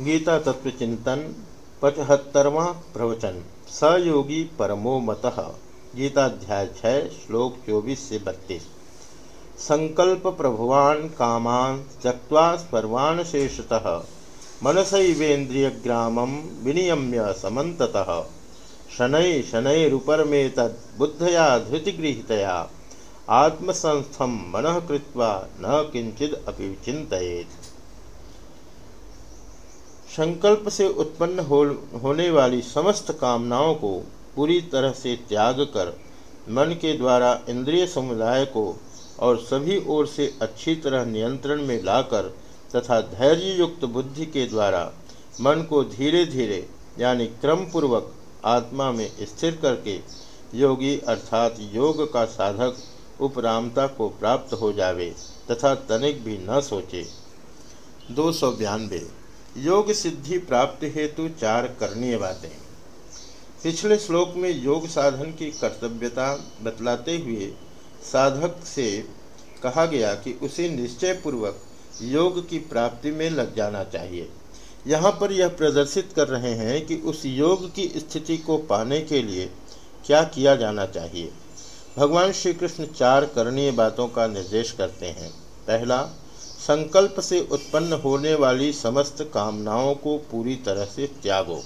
गीता तत्व चिंतन पचहत्तरवा प्रवचन। सयोगी परमो मत। गीताध्याय छः, श्लोक चौबीस से बत्तीस। संकल्प प्रभुवान कामान त्यक्वा सर्वान् शेषतः। मनसैवेन्द्रियग्रामं विनियम्य समन्ततः। शनै शनैरुपरमेतद् बुद्धया धृतिगृहीतया। आत्मसंस्थं मनः कृत्वा न किंचिदपि चिंतित संकल्प से उत्पन्न हो, होने वाली समस्त कामनाओं को पूरी तरह से त्याग कर मन के द्वारा इंद्रिय समुदाय को और सभी ओर से अच्छी तरह नियंत्रण में लाकर तथा धैर्य युक्त बुद्धि के द्वारा मन को धीरे धीरे यानी क्रमपूर्वक आत्मा में स्थिर करके योगी अर्थात योग का साधक उपरामता को प्राप्त हो जावे तथा तनिक भी न सोचे। दो सौ बयानबे योग सिद्धि प्राप्ति हेतु चार करणीय बातें। पिछले श्लोक में योग साधन की कर्तव्यता बतलाते हुए साधक से कहा गया कि उसे निश्चय पूर्वक योग की प्राप्ति में लग जाना चाहिए। यहाँ पर यह प्रदर्शित कर रहे हैं कि उस योग की स्थिति को पाने के लिए क्या किया जाना चाहिए। भगवान श्री कृष्ण चार करणीय बातों का निर्देश करते हैं। पहला संकल्प से उत्पन्न होने वाली समस्त कामनाओं को पूरी तरह से त्यागो।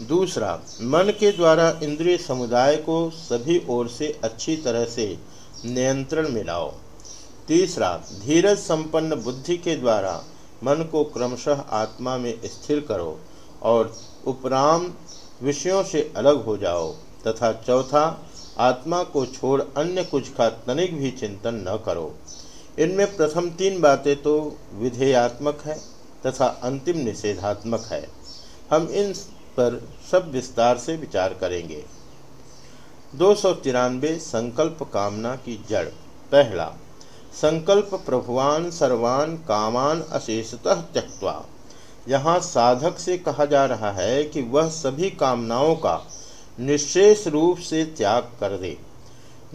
दूसरा, मन के द्वारा इंद्रिय समुदाय को सभी ओर से अच्छी तरह से नियंत्रण में लाओ। तीसरा, धीरज संपन्न बुद्धि के द्वारा मन को क्रमशः आत्मा में स्थिर करो और उपराम विषयों से अलग हो जाओ। तथा चौथा, आत्मा को छोड़ अन्य कुछ का तनिक भी चिंतन न करो। इनमें प्रथम तीन बातें तो विधेयात्मक है तथा अंतिम निषेधात्मक है। हम इन पर सब विस्तार से विचार करेंगे। दो सौ तिरानवे संकल्प कामना की जड़। पहला, संकल्प प्रभुवान सर्वान कामान अशेषतः त्यक्वा यहाँ साधक से कहा जा रहा है कि वह सभी कामनाओं का निशेष रूप से त्याग कर दे।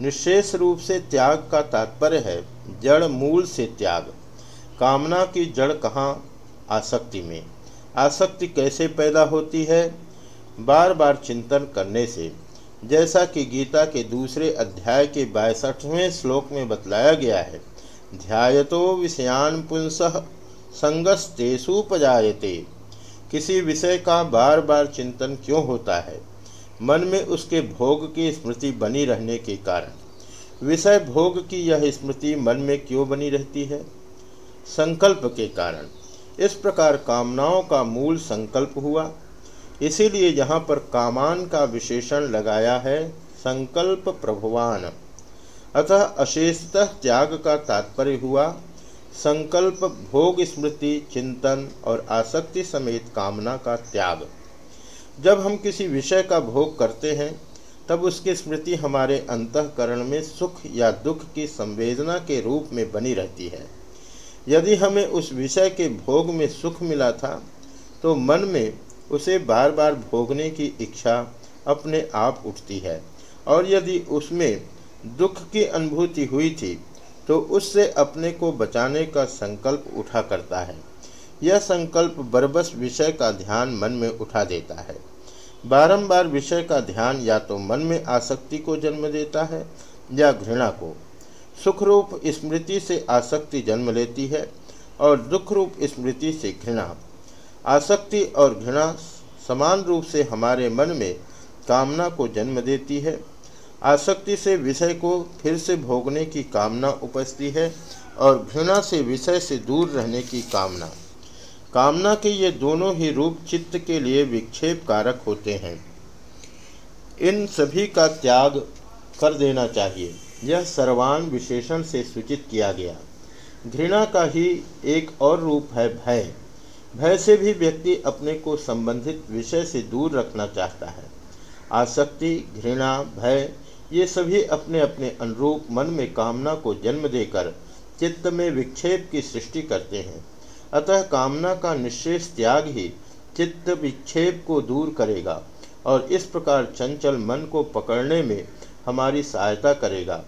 निशेष रूप से त्याग का तात्पर्य है, जड़ मूल से त्याग। कामना की जड़ कहाँ? आसक्ति में। आसक्ति कैसे पैदा होती है? बार बार चिंतन करने से। जैसा कि गीता के दूसरे अध्याय के बासठवें श्लोक में बतलाया गया है, ध्यायतो विषयान पुंस संगस्तेषुपजायते किसी विषय का बार बार चिंतन क्यों होता है? मन में उसके भोग की स्मृति बनी रहने के कारण। विषय भोग की यह स्मृति मन में क्यों बनी रहती है? संकल्प के कारण। इस प्रकार कामनाओं का मूल संकल्प हुआ। इसीलिए यहाँ पर कामान का विशेषण लगाया है, संकल्प प्रभुवान। अतः अशेषतः त्याग का तात्पर्य हुआ, संकल्प भोग स्मृति चिंतन और आसक्ति समेत कामना का त्याग। जब हम किसी विषय का भोग करते हैं, तब उसकी स्मृति हमारे अंतकरण में सुख या दुख की संवेदना के रूप में बनी रहती है। यदि हमें उस विषय के भोग में सुख मिला था तो मन में उसे बार बार भोगने की इच्छा अपने आप उठती है। और यदि उसमें दुख की अनुभूति हुई थी तो उससे अपने को बचाने का संकल्प उठा करता है। यह संकल्प बरबस विषय का ध्यान मन में उठा देता है। बारंबार विषय का ध्यान या तो मन में आसक्ति को जन्म देता है या घृणा को। सुख रूप स्मृति से आसक्ति जन्म लेती है और दुख रूप स्मृति से घृणा। आसक्ति और घृणा समान रूप से हमारे मन में कामना को जन्म देती है। आसक्ति से विषय को फिर से भोगने की कामना उपजती है और घृणा से विषय से दूर रहने की कामना। कामना के ये दोनों ही रूप चित्त के लिए विक्षेप कारक होते हैं। इन सभी का त्याग कर देना चाहिए। यह सर्वान विशेषण से सूचित किया गया। घृणा का ही एक और रूप है भय। भय से भी व्यक्ति अपने को संबंधित विषय से दूर रखना चाहता है। आसक्ति, घृणा, भय, ये सभी अपने अपने अनुरूप मन में कामना को जन्म देकर चित्त में विक्षेप की सृष्टि करते हैं। अतः कामना का निशेष त्याग ही चित्त विक्षेप को दूर करेगा और इस प्रकार चंचल मन को पकड़ने में हमारी सहायता करेगा।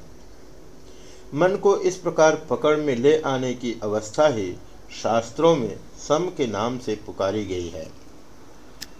मन को इस प्रकार पकड़ में ले आने की अवस्था ही शास्त्रों में सम के नाम से पुकारी गई है।